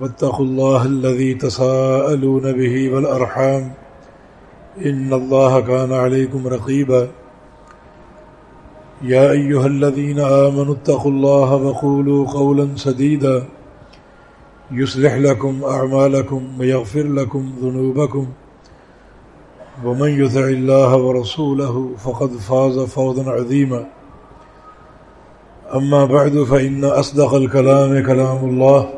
واتقوا الله الذي تساءلون به والأرحام إن الله كان عليكم رقيبا. يا أيها الذين آمنوا اتقوا الله وقولوا قولا سديدا. يصلح لكم أعمالكم ويغفر لكم ذنوبكم. ومن يثع الله ورسوله فقد فاز فوضا عظيما. أما بعد فإن أصدق الكلام كلام الله.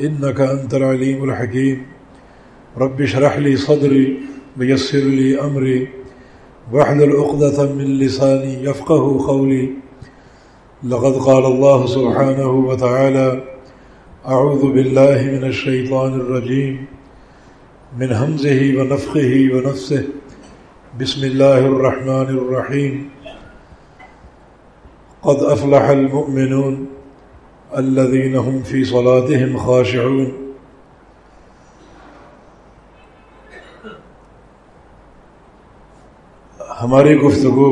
إنك أنت العليم الحكيم. رب شرح لي صدري ويسر لي أمري واحلل عقدة من لساني يفقه قولي. لقد قال الله سبحانه وتعالى أعوذ بالله من الشيطان الرجيم. من همزه ونفخه ونفسه. بسم الله الرحمن الرحيم. قد أفلح المؤمنون الذين هم في صلاتهم خاشعون. ہماری گفتگو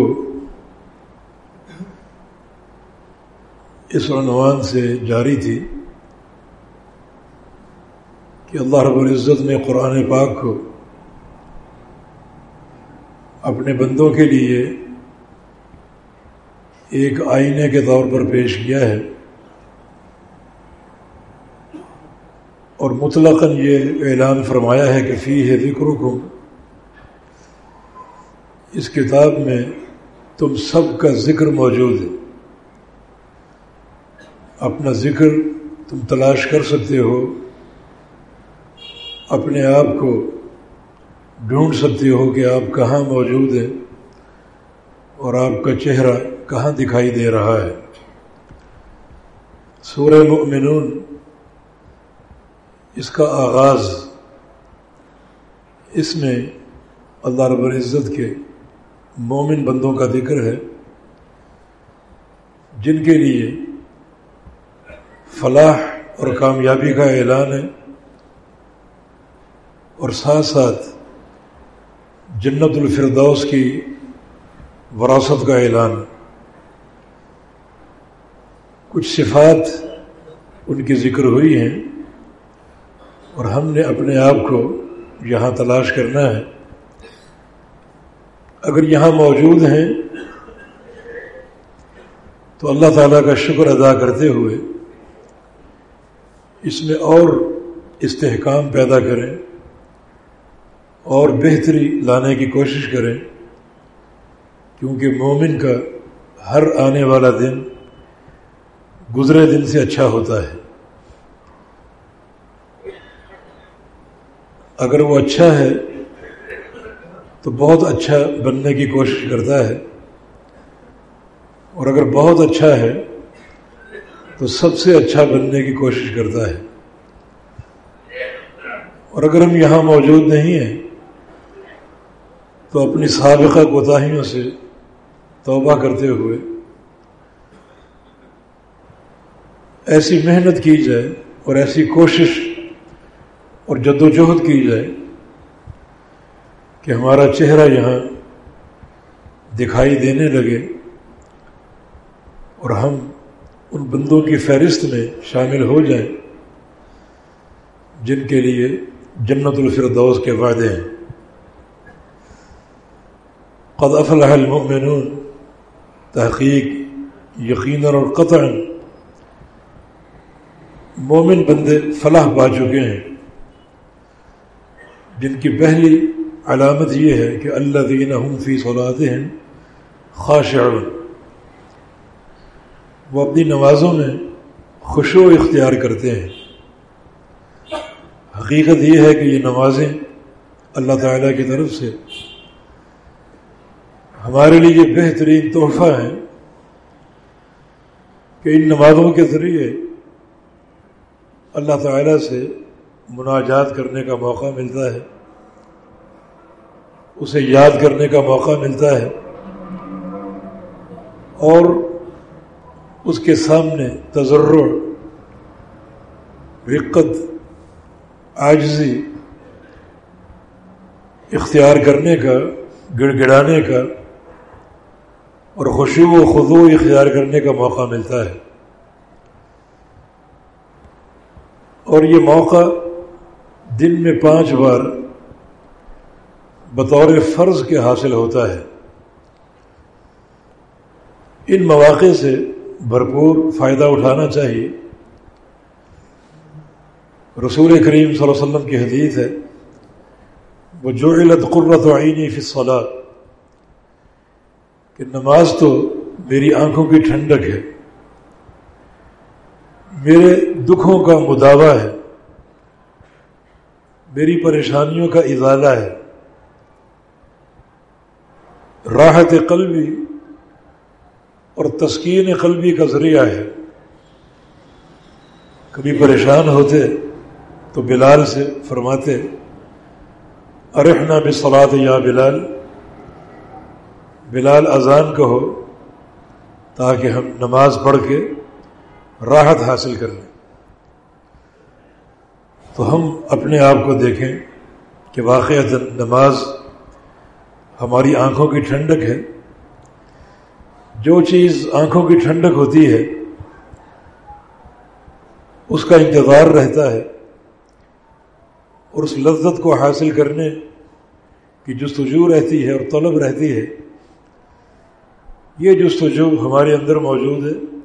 اس عنوان سے جاری تھی کہ اللہ رب العزت نے قرآن پاک کو اپنے بندوں کے لیے ایک آئینے کے طور پر پیش کیا ہے اور مطلق یہ اعلان فرمایا ہے کہ فی ہے ذکر اس کتاب میں تم سب کا ذکر موجود ہے۔ اپنا ذکر تم تلاش کر سکتے ہو۔ اپنے آپ کو ڈھونڈ سکتے ہو کہ آپ کہاں موجود ہیں اور آپ کا چہرہ کہاں دکھائی دے رہا ہے۔ سورہ مؤمنون اس کا آغاز اس میں اللہ رب العزت کے مومن بندوں کا ذکر ہے، جن کے لیے فلاح اور کامیابی کا اعلان ہے، اور ساتھ ساتھ جنت الفردوس کی وراثت کا اعلان کچھ صفات ان کی ذکر ہوئی ہیں۔ اور ہم نے اپنے آپ کو یہاں تلاش کرنا ہے۔ اگر یہاں موجود ہیں تو اللہ تعالیٰ کا شکر ادا کرتے ہوئے اس میں اور استحکام پیدا کریں اور بہتری لانے کی کوشش کریں۔ کیونکہ مومن کا ہر آنے والا دن گزرے دن سے اچھا ہوتا ہے۔ اگر وہ اچھا ہے، تو بہت اچھا بننے کی کوشش کرتا ہے۔ اور اگر بہت اچھا ہے، تو سب سے اچھا بننے کی کوشش کرتا ہے۔ اور اگر ہم یہاں موجود نہیں ہیں، تو اپنی سابقہ کوتاہیوں سے توبہ کرتے ہوئے ایسی محنت کی جائے اور ایسی کوشش اور جد و جہد کی جائے کہ ہمارا چہرہ یہاں دکھائی دینے لگے اور ہم ان بندوں کی فہرست میں شامل ہو جائیں جن کے لیے جنت الفردوس کے وعدے ہیں۔ قد افلح المؤمنون، تحقیق، یقینا اور قطع مومن بندے فلاح پا چکے ہیں۔ جن کی پہلی علامت یہ ہے کہ اللہ دین فی صلاحت ہیں خاشعون۔ وہ اپنی نمازوں میں خوشو اختیار کرتے ہیں۔ حقیقت یہ ہے کہ یہ نمازیں اللہ تعالیٰ کی طرف سے ہمارے لیے یہ بہترین تحفہ ہے کہ ان نمازوں کے ذریعے اللہ تعالیٰ سے مناجات کرنے کا موقع ملتا ہے۔ اسے یاد کرنے کا موقع ملتا ہے۔ اور اس کے سامنے تجرع رقت آجزی اختیار کرنے کا گڑ گڑانے کا اور خوشی و خضو اختیار کرنے کا موقع ملتا ہے۔ اور یہ موقع دن میں پانچ بار بطور فرض کے حاصل ہوتا ہے۔ ان مواقع سے بھرپور فائدہ اٹھانا چاہیے۔ رسول کریم صلی اللہ علیہ وسلم کی حدیث ہے، وہ جو علت قرت عینی فی الصلاۃ کہ نماز تو میری آنکھوں کی ٹھنڈک ہے، میرے دکھوں کا مداوع ہے۔ میری پریشانیوں کا ازالہ ہے۔ راحت قلبی اور تسکین قلبی کا ذریعہ ہے۔ کبھی پریشان ہوتے تو بلال سے فرماتے، ارحنا بصلاط یا بلال بلال اذان کہو تاکہ ہم نماز پڑھ کے راحت حاصل کر لیں۔ تو ہم اپنے آپ کو دیکھیں کہ واقع نماز ہماری آنکھوں کی ٹھنڈک ہے۔ جو چیز آنکھوں کی ٹھنڈک ہوتی ہے، اس کا انتظار رہتا ہے اور اس لذت کو حاصل کرنے کی جستجو رہتی ہے اور طلب رہتی ہے۔ یہ جستجو ہمارے اندر موجود ہے۔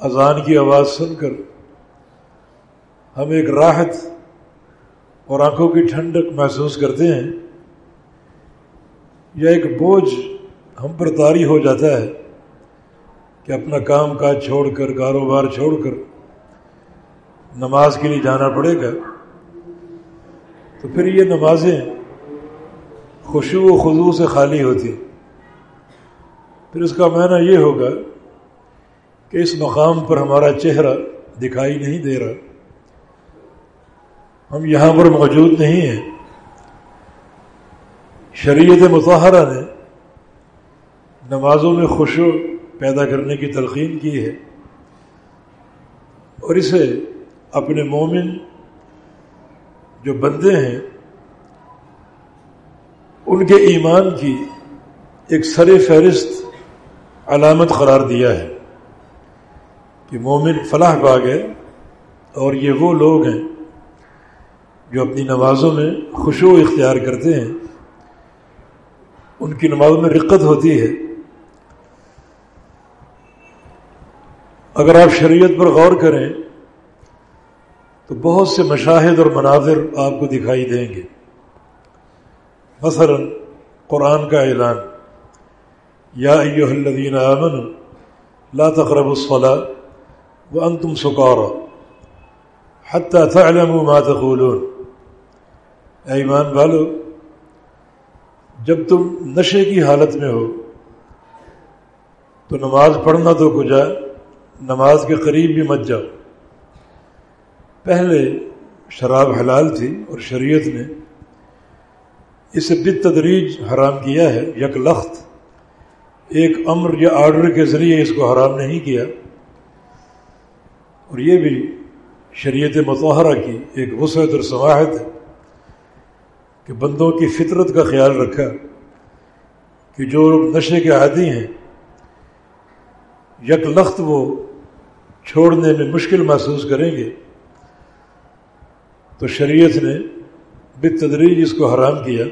اذان کی آواز سن کر ہم ایک راحت اور آنکھوں کی ٹھنڈک محسوس کرتے ہیں یا ایک بوجھ ہم پر طاری ہو جاتا ہے کہ اپنا کام کاج چھوڑ کر، کاروبار چھوڑ کر، نماز کے لیے جانا پڑے گا، تو پھر یہ نمازیں خوشو و خضو سے خالی ہوتی پھر اس کا معنی یہ ہوگا کہ اس مقام پر ہمارا چہرہ دکھائی نہیں دے رہا۔ ہم یہاں پر موجود نہیں ہیں۔ شریعت مظاہرہ نے نمازوں میں خوشو پیدا کرنے کی تلقین کی ہے اور اسے اپنے مومن جو بندے ہیں، ان کے ایمان کی ایک سر فہرست علامت قرار دیا ہے کہ مومن فلاح پا گئے اور یہ وہ لوگ ہیں جو اپنی نمازوں میں خوشو اختیار کرتے ہیں، ان کی نمازوں میں رقت ہوتی ہے۔ اگر آپ شریعت پر غور کریں، تو بہت سے مشاہد اور مناظر آپ کو دکھائی دیں گے۔ مثلا، قرآن کا اعلان، یا ایوہ الذین آمنوا، لا تقربوا الصلاة وانتم سکارا حتی تعلموا ما تقولون۔ اے ایمان والو، جب تم نشے کی حالت میں ہو، تو نماز پڑھنا تو کجا، نماز کے قریب بھی مت جاؤ۔ پہلے شراب حلال تھی اور شریعت نے اسے بد تدریج حرام کیا ہے، یک لخت، ایک امر یا آرڈر کے ذریعے اس کو حرام نہیں کیا۔ اور یہ بھی شریعت متحرہ کی ایک وسعت اور سواحت ہے۔ کہ بندوں کی فطرت کا خیال رکھا کہ جو لوگ نشے کے عادی ہیں، یک لخت وہ چھوڑنے میں مشکل محسوس کریں گے، تو شریعت نے بد تدریج اس کو حرام کیا۔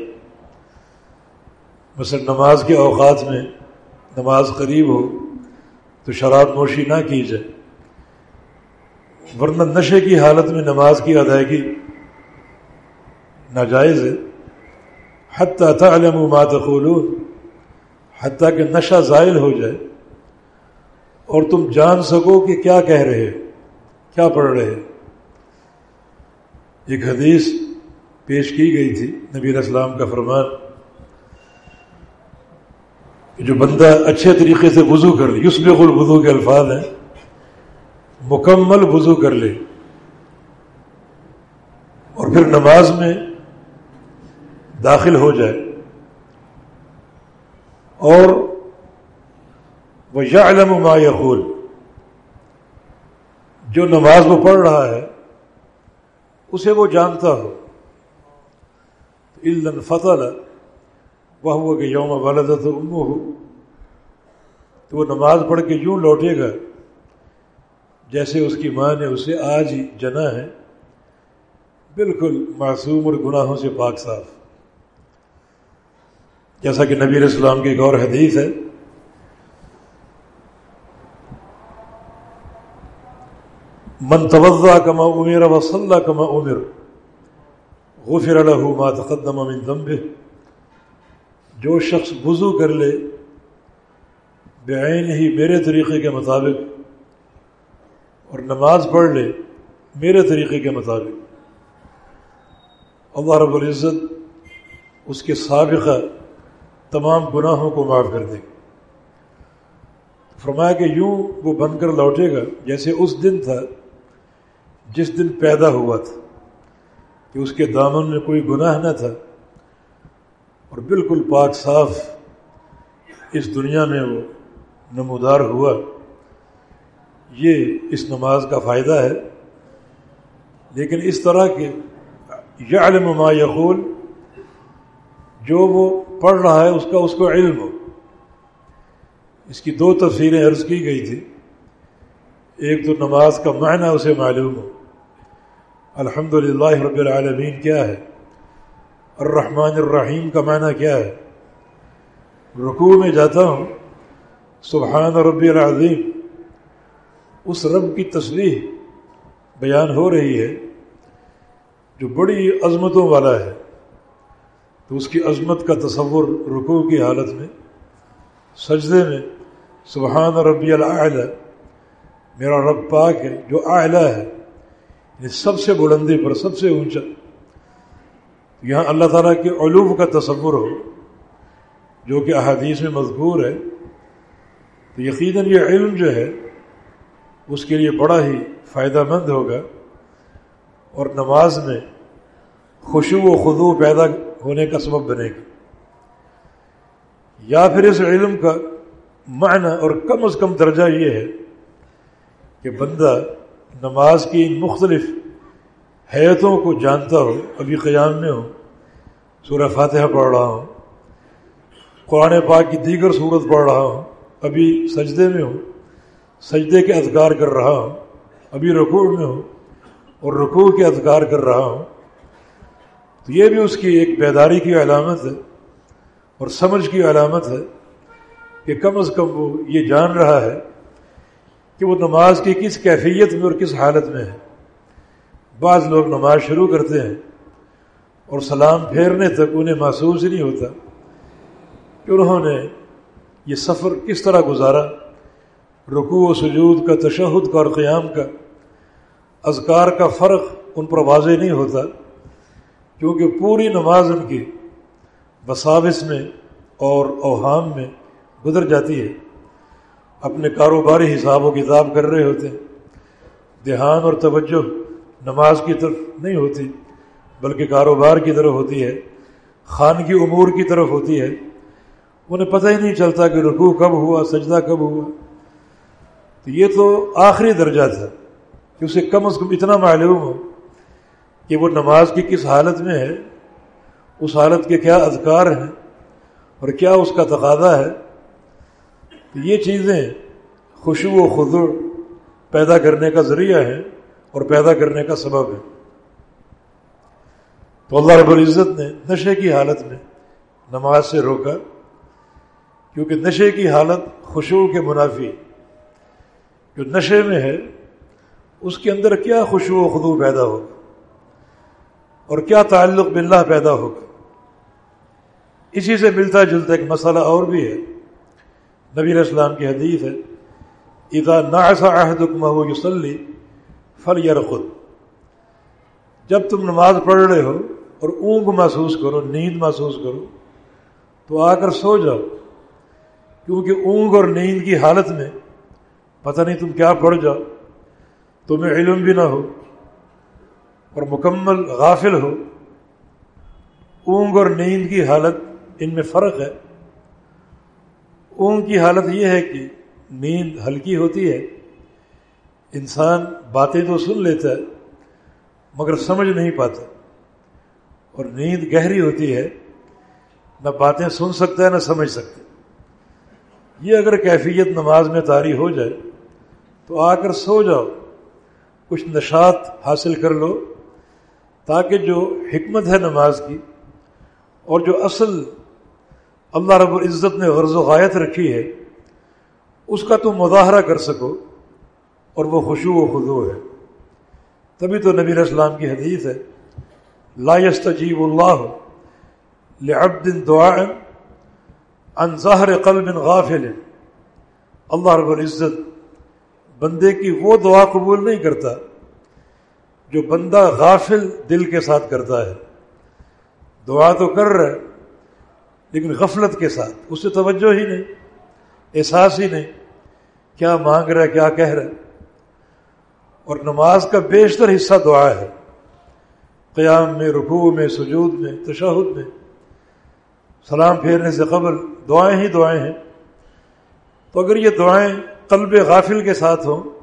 مثلا نماز کے اوقات میں نماز قریب ہو تو شراب نوشی نہ کی جائے، ورنہ نشے کی حالت میں نماز کی ادائیگی ناجائز ہے۔ حتیٰ تعلم ما تقولون، حتیٰ کہ نشہ زائل ہو جائے۔ اور تم جان سکو کہ کیا کہہ رہے کیا پڑھ رہے ایک حدیث پیش کی گئی تھی، نبی اسلام کا فرمان جو بندہ اچھے طریقے سے وضو کر لے یوسف الوضو کے الفاظ ہیں، مکمل وضو کر لے۔ اور پھر نماز میں داخل ہو جائے۔ اور وہ یا علم ما یقول جو نماز وہ پڑھ رہا ہے، اسے وہ جانتا ہو۔ علم فتح وہ ہوا کہ یوم والدت ہو تو وہ نماز پڑھ کے یوں لوٹے گا، جیسے اس کی ماں نے اسے آج ہی جنا ہے۔ بالکل معصوم اور گناہوں سے پاک صاف۔ جیسا کہ نبی السلام کی ایک اور حدیث ہے۔ من توضا کما عمر وصلہ کما عمر غفر له ما تقدم من ذنبه، جو شخص وضو کر لے بعین ہی میرے طریقے کے مطابق اور نماز پڑھ لے میرے طریقے کے مطابق۔ اللہ رب العزت اس کے سابقہ تمام گناہوں کو معاف کر دے۔ فرمایا کہ یوں وہ بن کر لوٹے گا جیسے اس دن تھا جس دن پیدا ہوا تھا کہ اس کے دامن میں کوئی گناہ نہ تھا۔ اور بالکل پاک صاف اس دنیا میں وہ نمودار ہوا۔ یہ اس نماز کا فائدہ ہے۔ لیکن اس طرح کے یعلم ما یقول، جو وہ پڑھ رہا ہے، اس کا اس کو علم ہو۔ اس کی دو تفصیلیں عرض کی گئی تھی ایک تو نماز کا معنی اسے معلوم ہو۔ الحمد للہ رب العالمین کیا ہے؟ الرحمن الرحیم کا معنی کیا ہے؟ رکوع میں جاتا ہوں، سبحان رب العظیم، اس رب کی تصویر بیان ہو رہی ہے، جو بڑی عظمتوں والا ہے۔ تو اس کی عظمت کا تصور رکوع کی حالت میں، سجدے میں، سبحان ربی العلیٰ میرا رب پاک ہے، جو اعلیٰ ہے یہ سب سے بلندی پر، سب سے اونچا۔ یہاں اللہ تعالیٰ کے علوم کا تصور ہو، جو کہ احادیث میں مذکور ہے۔ تو یقیناً یہ علم جو ہے، اس کے لیے بڑا ہی فائدہ مند ہوگا۔ اور نماز میں خوشو و خدو پیدا ہونے کا سبب بنے گا یا پھر اس علم کا معنی اور کم از کم درجہ یہ ہے کہ بندہ نماز کی مختلف حیتوں کو جانتا ہو، ابھی قیام میں ہو، سورہ فاتحہ پڑھ رہا ہوں قرآن پاک کی دیگر صورت پڑھ رہا ہوں ابھی سجدے میں ہوں سجدے کے اذکار کر رہا ہوں ابھی رکوع میں ہوں اور رکوع کے اذکار کر رہا ہوں تو یہ بھی اس کی ایک بیداری کی علامت ہے اور سمجھ کی علامت ہے کہ کم از کم وہ یہ جان رہا ہے کہ وہ نماز کی کس کیفیت میں اور کس حالت میں ہے۔ بعض لوگ نماز شروع کرتے ہیں اور سلام پھیرنے تک انہیں محسوس ہی نہیں ہوتا کہ انہوں نے یہ سفر کس طرح گزارا۔ رکوع و سجود کا، تشہد کا اور قیام کا، اذکار کا فرق ان پر واضح نہیں ہوتا۔ کیونکہ پوری نماز ان کی بساوس میں اور اوہام میں گزر جاتی ہے۔ اپنے کاروباری حساب و کتاب کر رہے ہوتے ہیں۔ دھیان اور توجہ نماز کی طرف نہیں ہوتی، بلکہ کاروبار کی طرف ہوتی ہے، خان کی امور کی طرف ہوتی ہے۔ انہیں پتہ ہی نہیں چلتا کہ رکوع کب ہوا، سجدہ کب ہوا۔ تو یہ تو آخری درجہ تھا کہ اسے کم از کم اتنا معلوم ہو کہ وہ نماز کی کس حالت میں ہے، اس حالت کے کیا اذکار ہیں اور کیا اس کا تقاضا ہے۔ تو یہ چیزیں خوشو و خضر پیدا کرنے کا ذریعہ ہے اور پیدا کرنے کا سبب ہے تو اللہ رب العزت نے نشے کی حالت میں نماز سے روکا، کیونکہ نشے کی حالت خوشبو کے منافی، جو نشے میں ہے، اس کے اندر کیا خوشبو و خدو پیدا ہوگا؟ اور کیا تعلق باللہ پیدا ہوگا؟ اسی سے ملتا جلتا ایک مسئلہ اور بھی ہے۔ نبی اسلام کی حدیث ہے، اذا نعس احدكم يصلي فليرقد جب تم نماز پڑھ رہے ہو اور اونگ محسوس کرو، نیند محسوس کرو، تو آ کر سو جاؤ۔ کیونکہ اونگ اور نیند کی حالت میں پتہ نہیں تم کیا پڑھ جاؤ۔ تمہیں علم بھی نہ ہو۔ اور مکمل غافل ہو۔ اونگ اور نیند کی حالت ان میں فرق ہے۔ اونگ کی حالت یہ ہے کہ نیند ہلکی ہوتی ہے۔ انسان باتیں تو سن لیتا ہے، مگر سمجھ نہیں پاتا۔ اور نیند گہری ہوتی ہے، نہ باتیں سن سکتا ہے، نہ سمجھ سکتا یہ اگر کیفیت نماز میں طاری ہو جائے، تو آ کر سو جاؤ، کچھ نشات حاصل کر لو۔ تاکہ جو حکمت ہے نماز کی اور جو اصل اللہ رب العزت نے غرض و غایت رکھی ہے، اس کا تم مظاہرہ کر سکو اور وہ خوشو و خدو ہے۔ تبھی تو نبی اسلام کی حدیث ہے، لا يستجیب اللہ لعبد دعاء عن ظاہر قلب غافل۔ اللہ رب العزت بندے کی وہ دعا قبول نہیں کرتا جو بندہ غافل دل کے ساتھ کرتا ہے۔ دعا تو کر رہا ہے، لیکن غفلت کے ساتھ۔ اس سے توجہ ہی نہیں، احساس ہی نہیں، کیا مانگ رہا ہے، کیا کہہ رہا ہے۔ اور نماز کا بیشتر حصہ دعا ہے۔ قیام میں، رکوع میں، سجود میں، تشہد میں۔ سلام پھیرنے سے قبل دعائیں ہی دعائیں ہیں۔ تو اگر یہ دعائیں قلب غافل کے ساتھ ہوں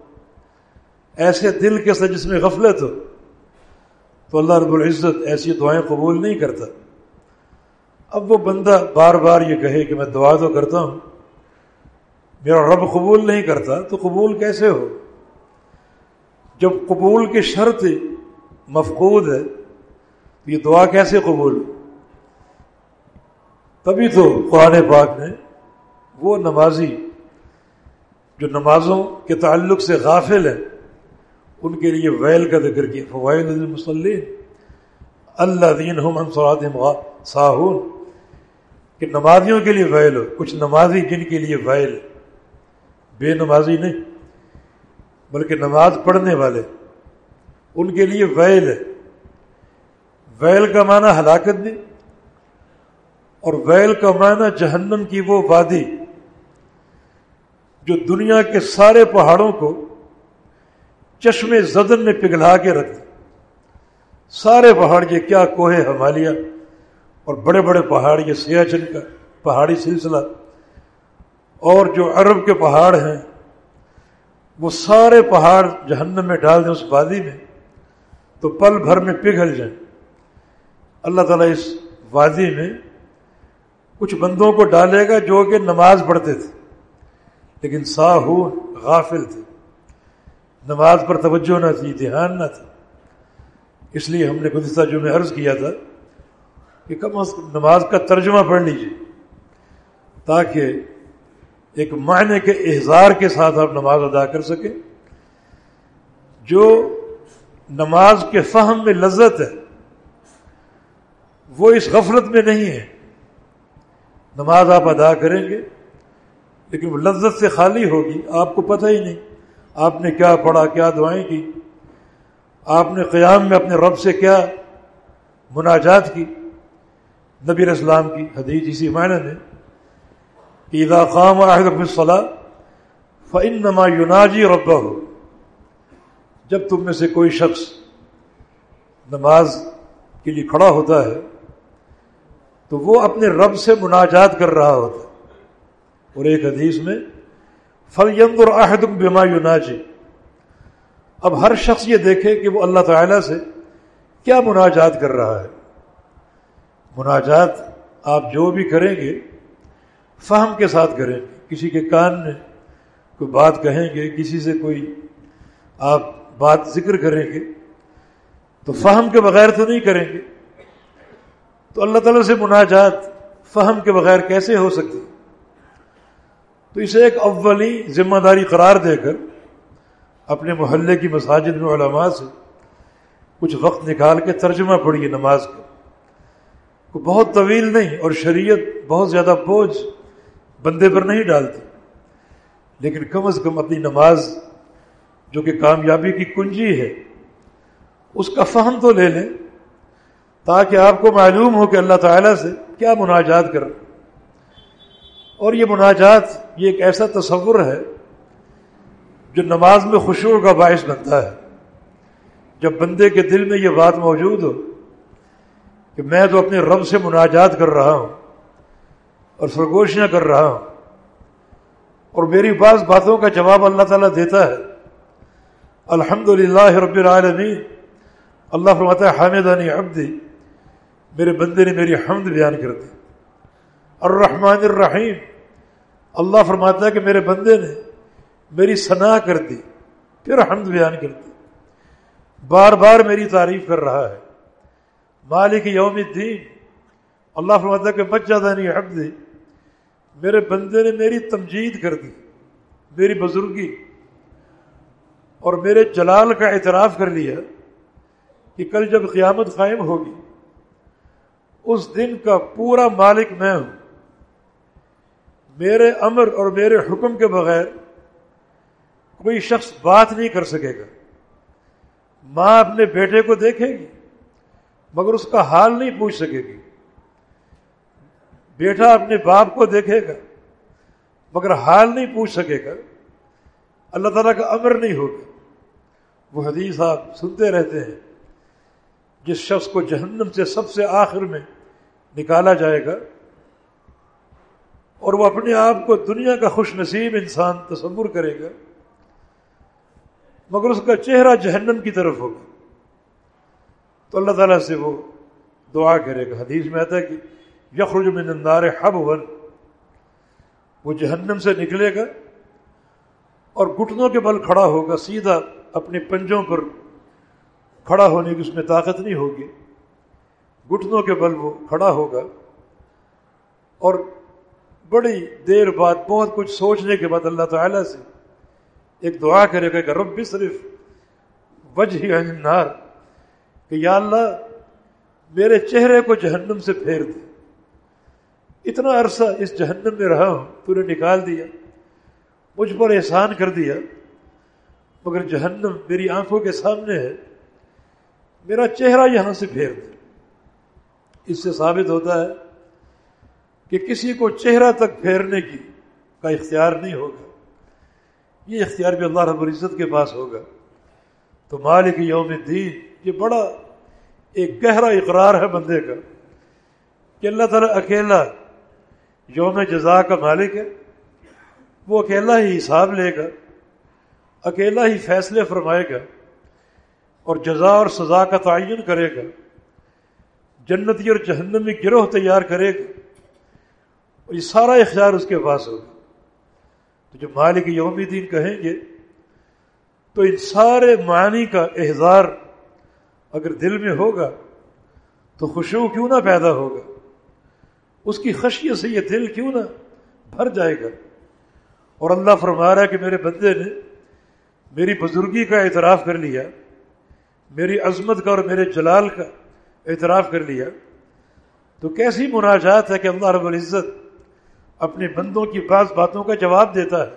ایسے دل کے ساتھ جس میں غفلت ہو، تو اللہ رب العزت ایسی دعائیں قبول نہیں کرتا۔ اب وہ بندہ بار بار یہ کہے کہ میں دعا تو کرتا ہوں، میرا رب قبول نہیں کرتا، تو قبول کیسے ہو؟ جب قبول کی شرط مفقود ہے، تو یہ دعا کیسے قبول تبھی تو قرآن پاک نے وہ نمازی جو نمازوں کے تعلق سے غافل ہے ان کے لیے ویل کا ذکر کیا۔ فوائد المسلم اللہ دین ہم ساہون۔ کہ نمازیوں کے لیے ویل ہو، کچھ نمازی جن کے لیے ویل۔ بے نمازی نہیں، بلکہ نماز پڑھنے والے۔ ان کے لیے ویل ہے۔ ویل کا معنی ہلاکت بھی، اور ویل کا معنی جہنم کی وہ وادی جو دنیا کے سارے پہاڑوں کو چشمے زدن میں پگھلا کے رکھ سارے پہاڑ یہ کیا کوہ ہمالیہ اور بڑے بڑے پہاڑ یہ سیاچن کا پہاڑی سلسلہ۔ اور جو عرب کے پہاڑ ہیں، وہ سارے پہاڑ جہنم میں ڈال دیں اس وادی میں، تو پل بھر میں پگھل جائیں۔ اللہ تعالیٰ اس وادی میں کچھ بندوں کو ڈالے گا جو کہ نماز پڑھتے تھے، لیکن ساہو غافل تھے۔ نماز پر توجہ نہ تھی، دھیان نہ تھا اس لیے ہم نے گزشتہ جو میں عرض کیا تھا کہ کم از کم نماز کا ترجمہ پڑھ لیجیے تاکہ ایک معنی کے اظہار کے ساتھ آپ نماز ادا کر سکیں۔ جو نماز کے فہم میں لذت ہے، وہ اس غفلت میں نہیں ہے۔ نماز آپ ادا کریں گے، لیکن وہ لذت سے خالی ہوگی، آپ کو پتہ ہی نہیں۔ آپ نے کیا پڑھا، کیا دعائیں کی؟ آپ نے قیام میں اپنے رب سے کیا مناجات کی؟ نبی اسلام کی حدیث اسی معنی میں اذا قام احدكم الصلاه فانما يناجي ربه جب تم میں سے کوئی شخص نماز کے لیے کھڑا ہوتا ہے تو وہ اپنے رب سے مناجات کر رہا ہوتا ہے۔ اور ایک حدیث میں فلیندر احدم بما يناجي۔ اب ہر شخص یہ دیکھے کہ وہ اللہ تعالی سے کیا مناجات کر رہا ہے۔ مناجات آپ جو بھی کریں گے، فہم کے ساتھ کریں گے۔ کسی کے کان میں کوئی بات کہیں گے، کسی سے کوئی آپ بات ذکر کریں گے، تو فہم کے بغیر تو نہیں کریں گے۔ تو اللہ تعالیٰ سے مناجات فہم کے بغیر کیسے ہو سکتی؟ تو اسے ایک اولی ذمہ داری قرار دے کر اپنے محلے کی مساجد میں علماء سے کچھ وقت نکال کے ترجمہ پڑھیے نماز کا۔ کو بہت طویل نہیں اور شریعت بہت زیادہ بوجھ بندے پر نہیں ڈالتی۔ لیکن کم از کم اپنی نماز جو کہ کامیابی کی کنجی ہے، اس کا فہم تو لے لیں تاکہ آپ کو معلوم ہو کہ اللہ تعالیٰ سے کیا مناجات کر اور یہ مناجات، یہ ایک ایسا تصور ہے جو نماز میں خوشبو کا باعث بنتا ہے۔ جب بندے کے دل میں یہ بات موجود ہو کہ میں تو اپنے رب سے مناجات کر رہا ہوں اور سرگوشیاں کر رہا ہوں اور میری بعض باتوں کا جواب اللہ تعالیٰ دیتا ہے۔ الحمد للہ رب العالمین، اللہ فرماتا ہے حامد عبدی، میرے بندے نے میری حمد بیان کر دی۔ الرحمن الرحیم۔ اللہ فرماتا ہے کہ میرے بندے نے میری ثنا کر دی، پھر حمد بیان کر دی۔ بار بار میری تعریف کر رہا ہے۔ مالک یوم الدین۔ اللہ فرماتا کہ بچ جاتا نہیں حق دی۔ میرے بندے نے میری تمجید کر دی، میری بزرگی۔ اور میرے جلال کا اعتراف کر لیا کہ کل جب قیامت قائم ہوگی، اس دن کا پورا مالک میں ہوں۔ میرے امر اور میرے حکم کے بغیر کوئی شخص بات نہیں کر سکے گا۔ ماں اپنے بیٹے کو دیکھے گی، مگر اس کا حال نہیں پوچھ سکے گی۔ بیٹا اپنے باپ کو دیکھے گا، مگر حال نہیں پوچھ سکے گا۔ اللہ تعالیٰ کا امر نہیں ہوگا۔ وہ حدیث آپ سنتے رہتے ہیں، جس شخص کو جہنم سے سب سے آخر میں نکالا جائے گا اور وہ اپنے آپ کو دنیا کا خوش نصیب انسان تصور کرے گا، مگر اس کا چہرہ جہنم کی طرف ہوگا۔ تو اللہ تعالیٰ سے وہ دعا کرے گا۔ حدیث میں آتا ہے کہ یخرج من النار حب ون وہ جہنم سے نکلے گا اور گھٹنوں کے بل کھڑا ہوگا، سیدھا اپنے پنجوں پر کھڑا ہونے کی اس میں طاقت نہیں ہوگی۔ گھٹنوں کے بل وہ کھڑا ہوگا اور بڑی دیر بعد بہت کچھ سوچنے کے بعد اللہ تعالیٰ سے ایک دعا کرے گا کہ رب بھی صرف وجہ النار کہ یا اللہ میرے چہرے کو جہنم سے پھیر دے۔ اتنا عرصہ اس جہنم میں رہا ہوں، تو نے نکال دیا، مجھ پر احسان کر دیا، مگر جہنم میری آنکھوں کے سامنے ہے، میرا چہرہ یہاں سے پھیر دے۔ اس سے ثابت ہوتا ہے کہ کسی کو چہرہ تک پھیرنے کی کا اختیار نہیں ہوگا۔ یہ اختیار بھی اللہ رب العزت کے پاس ہوگا۔ تو مالک یوم الدین، یہ بڑا ایک گہرا اقرار ہے بندے کا کہ اللہ تعالیٰ اکیلا یوم جزا کا مالک ہے۔ وہ اکیلا ہی حساب لے گا، اکیلا ہی فیصلے فرمائے گا اور جزا اور سزا کا تعین کرے گا۔ جنتی اور جہنمی گروہ تیار کرے گا۔ اور یہ سارا اختیار اس کے پاس ہوگا۔ تو جو مالک یوم دین کہیں گے، تو ان سارے معنی کا احزار اگر دل میں ہوگا، تو خوشبو کیوں نہ پیدا ہوگا؟ اس کی خشیت سے یہ دل کیوں نہ بھر جائے گا؟ اور اللہ فرما رہا ہے کہ میرے بندے نے میری بزرگی کا اعتراف کر لیا، میری عظمت کا اور میرے جلال کا اعتراف کر لیا۔ تو کیسی مناجات ہے کہ اللہ رب العزت اپنے بندوں کی بعض باتوں کا جواب دیتا ہے۔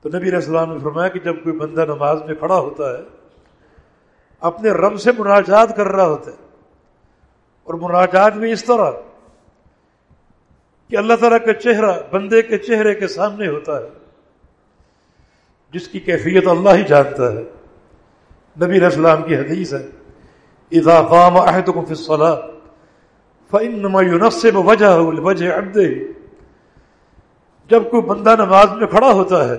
تو نبی علیہ السلام نے فرمایا کہ جب کوئی بندہ نماز میں کھڑا ہوتا ہے، اپنے رب سے مناجات کر رہا ہوتا ہے۔ اور مناجات بھی اس طرح کہ اللہ تعالیٰ کا چہرہ بندے کے چہرے کے سامنے ہوتا ہے، جس کی کیفیت اللہ ہی جانتا ہے۔ نبی علیہ السلام کی حدیث ہے، اذا قام احدكم في الصلاه فانما ينصب وجهه لوجه عبده۔ جب کوئی بندہ نماز میں کھڑا ہوتا ہے،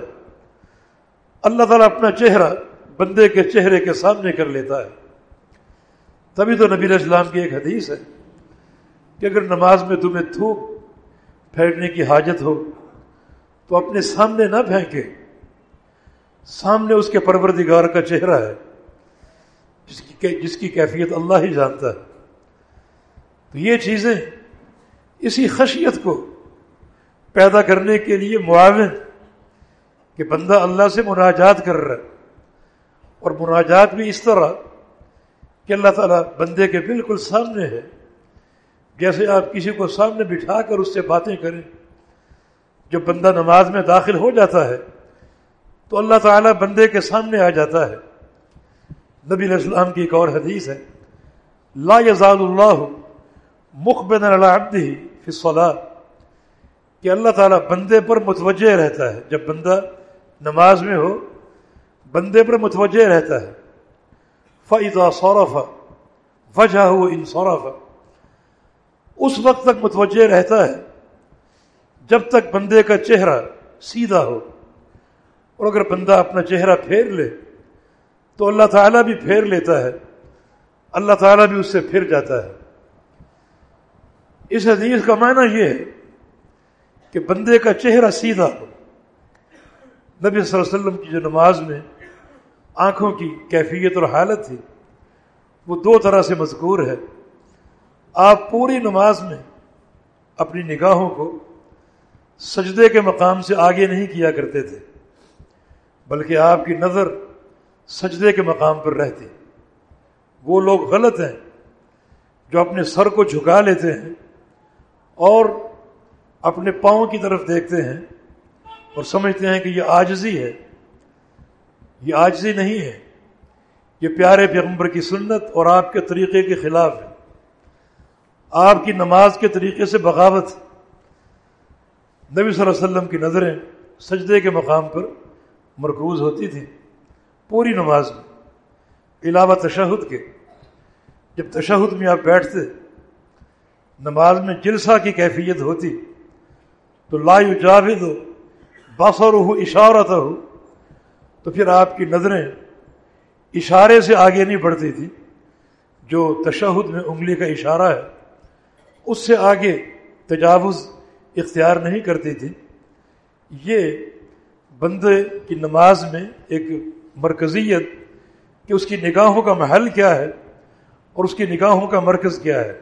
اللہ تعالیٰ اپنا چہرہ بندے کے چہرے کے سامنے کر لیتا ہے۔ تبھی تو نبی علیہ السلام کی ایک حدیث ہے کہ اگر نماز میں تمہیں تھوک پھینکنے کی حاجت ہو، تو اپنے سامنے نہ پھینکے۔ سامنے اس کے پروردگار کا چہرہ ہے، جس کی جس کی کیفیت اللہ ہی جانتا ہے۔ تو یہ چیزیں اسی خشیت کو پیدا کرنے کے لیے معاون کہ بندہ اللہ سے مناجات کر رہا ہے اور مناجات بھی اس طرح کہ اللہ تعالیٰ بندے کے بالکل سامنے ہے جیسے آپ کسی کو سامنے بٹھا کر اس سے باتیں کریں جب بندہ نماز میں داخل ہو جاتا ہے تو اللہ تعالیٰ بندے کے سامنے آ جاتا ہے نبی علیہ السلام کی ایک اور حدیث ہے، لا یزال اللہ مخبن عبدہ فی الصلاة، کہ اللہ تعالیٰ بندے پر متوجہ رہتا ہے۔ جب بندہ نماز میں ہو، بندے پر متوجہ رہتا ہے۔ فعضا صورف وجہ ہو ان صورف اس وقت تک متوجہ رہتا ہے، جب تک بندے کا چہرہ سیدھا ہو۔ اور اگر بندہ اپنا چہرہ پھیر لے، تو اللہ تعالیٰ بھی پھیر لیتا ہے۔ اللہ تعالیٰ بھی اس سے پھر جاتا ہے۔ اس حدیث کا معنی یہ ہے کہ بندے کا چہرہ سیدھا ہو۔ نبی صلی اللہ علیہ وسلم کی جو نماز میں آنکھوں کی کیفیت اور حالت تھی، وہ دو طرح سے مذکور ہے۔ آپ پوری نماز میں اپنی نگاہوں کو سجدے کے مقام سے آگے نہیں کیا کرتے تھے، بلکہ آپ کی نظر سجدے کے مقام پر رہتی۔ وہ لوگ غلط ہیں جو اپنے سر کو جھکا لیتے ہیں۔ اور اپنے پاؤں کی طرف دیکھتے ہیں اور سمجھتے ہیں کہ یہ آجزی ہے۔ یہ آجزی نہیں ہے۔ یہ پیارے پیغمبر کی سنت اور آپ کے طریقے کے خلاف ہے۔ آپ کی نماز کے طریقے سے بغاوت۔ نبی صلی اللہ علیہ وسلم کی نظریں سجدے کے مقام پر مرکوز ہوتی تھیں۔ پوری نماز میں، علاوہ تشہد کے۔ جب تشہد میں آپ بیٹھتے نماز میں جلسہ کی کیفیت ہوتی، تو لا جاوید ہو باسور ہو اشارت ہو تو پھر آپ کی نظریں اشارے سے آگے نہیں بڑھتی تھی، جو تشہد میں انگلی کا اشارہ ہے، اس سے آگے تجاوز اختیار نہیں کرتی تھی۔ یہ بندے کی نماز میں ایک مرکزیت کہ اس کی نگاہوں کا محل کیا ہے اور اس کی نگاہوں کا مرکز کیا ہے۔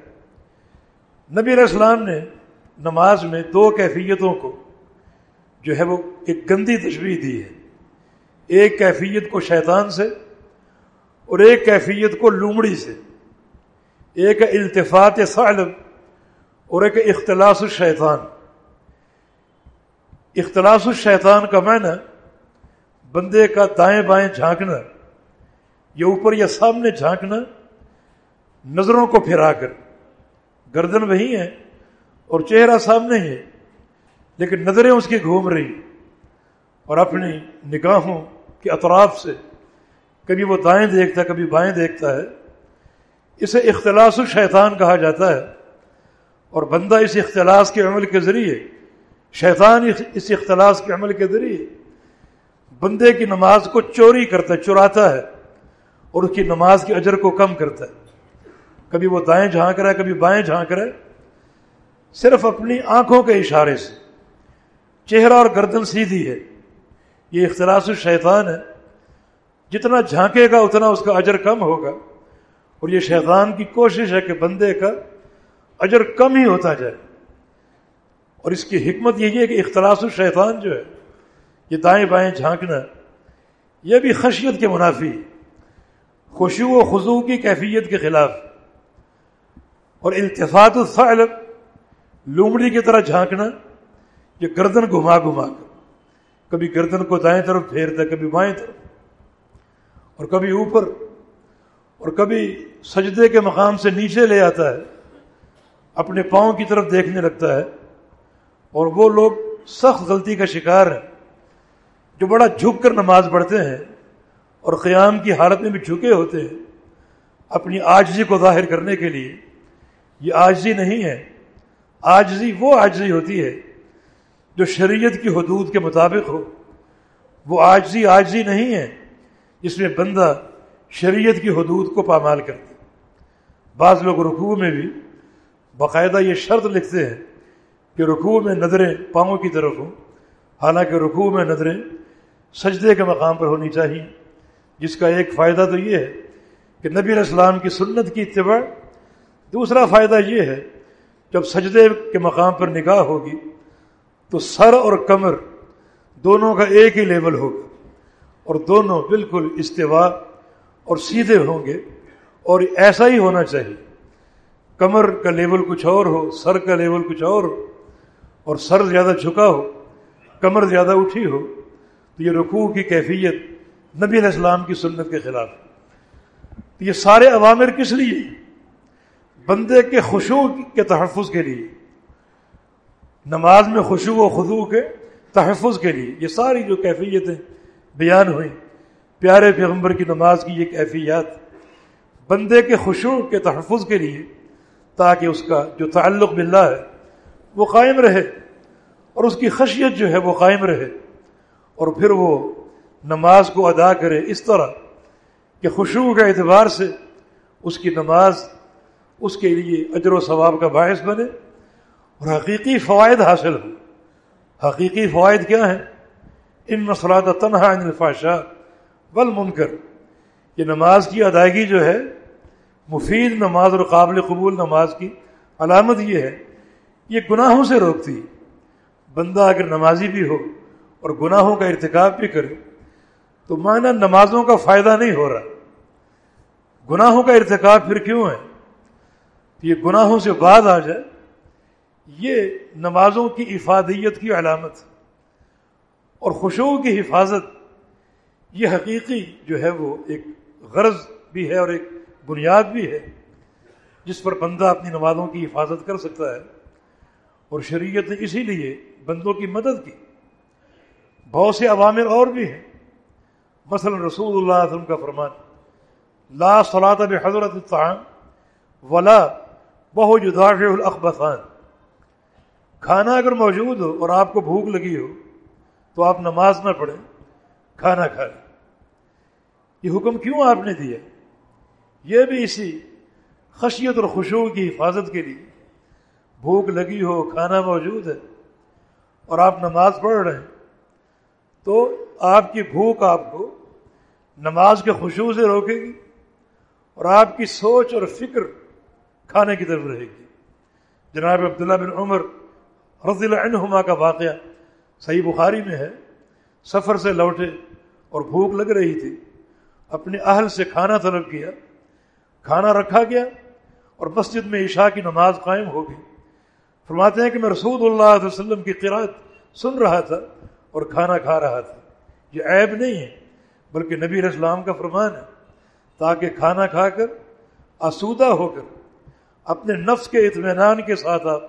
نبی علیہ السلام نے نماز میں دو کیفیتوں کو جو ہے وہ ایک گندی تشریح دی ہے۔ ایک کیفیت کو شیطان سے اور ایک کیفیت کو لومڑی سے۔ ایک التفات صالب اور ایک اختلاس الشیطان۔ اختلاس الشیطان کا معنی بندے کا دائیں بائیں جھانکنا، یا اوپر یا سامنے جھانکنا، نظروں کو پھرا کر۔ گردن وہی ہے اور چہرہ سامنے ہے، لیکن نظریں اس کی گھوم رہی۔ اور اپنی نگاہوں کے اطراف سے کبھی وہ دائیں دیکھتا ہے، کبھی بائیں دیکھتا ہے۔ اسے اختلاس الشیطان کہا جاتا ہے۔ اور بندہ اس اختلاس کے عمل کے ذریعے، شیطان اس اختلاس کے عمل کے ذریعے بندے کی نماز کو چوری کرتا ہے، چراتا ہے اور اس کی نماز کے اجر کو کم کرتا ہے۔ کبھی وہ دائیں جھانک رہا ہے، کبھی بائیں جھانک رہا ہے۔ صرف اپنی آنکھوں کے اشارے سے۔ چہرہ اور گردن سیدھی ہے۔ یہ اختلاس الشیطان ہے۔ جتنا جھانکے گا، اتنا اس کا اجر کم ہوگا۔ اور یہ شیطان کی کوشش ہے کہ بندے کا اجر کم ہی ہوتا جائے۔ اور اس کی حکمت یہی ہے کہ اختلاس الشیطان جو ہے، یہ دائیں بائیں جھانکنا، یہ بھی خشیت کے منافی خوشو و خضو کی کیفیت کے خلاف۔ اور التفاط الفعل لومڑی کی طرح جھانکنا، یہ گردن گھما گھما کر۔ کبھی گردن کو دائیں طرف پھیرتا ہے کبھی بائیں طرف۔ اور کبھی اوپر۔ اور کبھی سجدے کے مقام سے نیچے لے آتا ہے، اپنے پاؤں کی طرف دیکھنے لگتا ہے۔ اور وہ لوگ سخت غلطی کا شکار ہیں، جو بڑا جھک کر نماز پڑھتے ہیں اور قیام کی حالت میں بھی جھکے ہوتے ہیں، اپنی آجزی کو ظاہر کرنے کے لیے۔ یہ آجزی نہیں ہے۔ آجزی وہ آجزی ہوتی ہے جو شریعت کی حدود کے مطابق ہو۔ وہ آجزی آجزی نہیں ہے جس میں بندہ شریعت کی حدود کو پامال کرتے بعض لوگ رکوع میں بھی باقاعدہ یہ شرط لکھتے ہیں کہ رکوع میں نظریں پاؤں کی طرف ہوں۔ حالانکہ رکوع میں نظریں سجدے کے مقام پر ہونی چاہیے، جس کا ایک فائدہ تو یہ ہے کہ نبی علیہ السلام کی سنت کی اتباع دوسرا فائدہ یہ ہے، جب سجدے کے مقام پر نگاہ ہوگی، تو سر اور کمر دونوں کا ایک ہی لیول ہوگا، اور دونوں بالکل استوا اور سیدھے ہوں گے، اور ایسا ہی ہونا چاہیے۔ کمر کا لیول کچھ اور ہو، سر کا لیول کچھ اور ہو، اور سر زیادہ جھکا ہو، کمر زیادہ اٹھی ہو، تو یہ رکوع کی کیفیت نبی علیہ السلام کی سنت کے خلاف تو یہ سارے عوامر کس لیے؟ بندے کے خوشو کے تحفظ کے لیے، نماز میں خوشو و خدو کے تحفظ کے لیے، یہ ساری جو کیفیتیں بیان ہوئیں، پیارے پیغمبر کی نماز کی یہ کیفیات، بندے کے خوشو کے تحفظ کے لیے تاکہ اس کا جو تعلق باللہ ہے، وہ قائم رہے، اور اس کی خشیت جو ہے وہ قائم رہے، اور پھر وہ نماز کو ادا کرے اس طرح کہ خوشبو کے اعتبار سے اس کی نماز اس کے لیے اجر و ثواب کا باعث بنے اور حقیقی فوائد حاصل ہو حقیقی فوائد کیا ہیں؟ ان مسئلات تنہا ان الفاشا بل منکر یہ نماز کی ادائیگی جو ہے، مفید نماز اور قابل قبول نماز کی علامت یہ ہے، یہ گناہوں سے روکتی۔ بندہ اگر نمازی بھی ہو اور گناہوں کا ارتکاب بھی کرے، تو معنی نمازوں کا فائدہ نہیں ہو رہا۔ گناہوں کا ارتکاب پھر کیوں ہے؟ یہ گناہوں سے بعد آ جائے، یہ نمازوں کی افادیت کی علامت اور خوشبو کی حفاظت، یہ حقیقی جو ہے وہ ایک غرض بھی ہے اور ایک بنیاد بھی ہے، جس پر بندہ اپنی نمازوں کی حفاظت کر سکتا ہے اور شریعت نے اسی لیے بندوں کی مدد کی۔ بہت سے عوامر اور بھی ہیں۔ مثلا رسول اللہ علیہ وسلم کا فرمان، لا صلاۃ حضرت الطعام ولا بہو جداف الاخبثان کھانا اگر موجود ہو اور آپ کو بھوک لگی ہو تو آپ نماز نہ پڑھیں، کھانا کھائیں یہ حکم کیوں آپ نے دیا؟ یہ بھی اسی خشیت اور خوشبو کی حفاظت کے لیے۔ بھوک لگی ہو، کھانا موجود ہے اور آپ نماز پڑھ رہے ہیں، تو آپ کی بھوک آپ کو نماز کے خوشبو سے روکے گی اور آپ کی سوچ اور فکر کھانے کی طرف رہے گی۔ جناب عبداللہ بن عمر رضی اللہ عنہما کا واقعہ صحیح بخاری میں ہے۔ سفر سے لوٹے اور بھوک لگ رہی تھی۔ اپنے اہل سے کھانا طلب کیا۔ کھانا رکھا گیا اور مسجد میں عشاء کی نماز قائم ہو گئی۔ فرماتے ہیں کہ میں رسول اللہ علیہ وسلم کی قرآت سن رہا تھا اور کھانا کھا رہا تھا۔ یہ عیب نہیں ہے، بلکہ نبی اسلام کا فرمان ہے، تاکہ کھانا کھا کر آسودہ ہو کر اپنے نفس کے اطمینان کے ساتھ آپ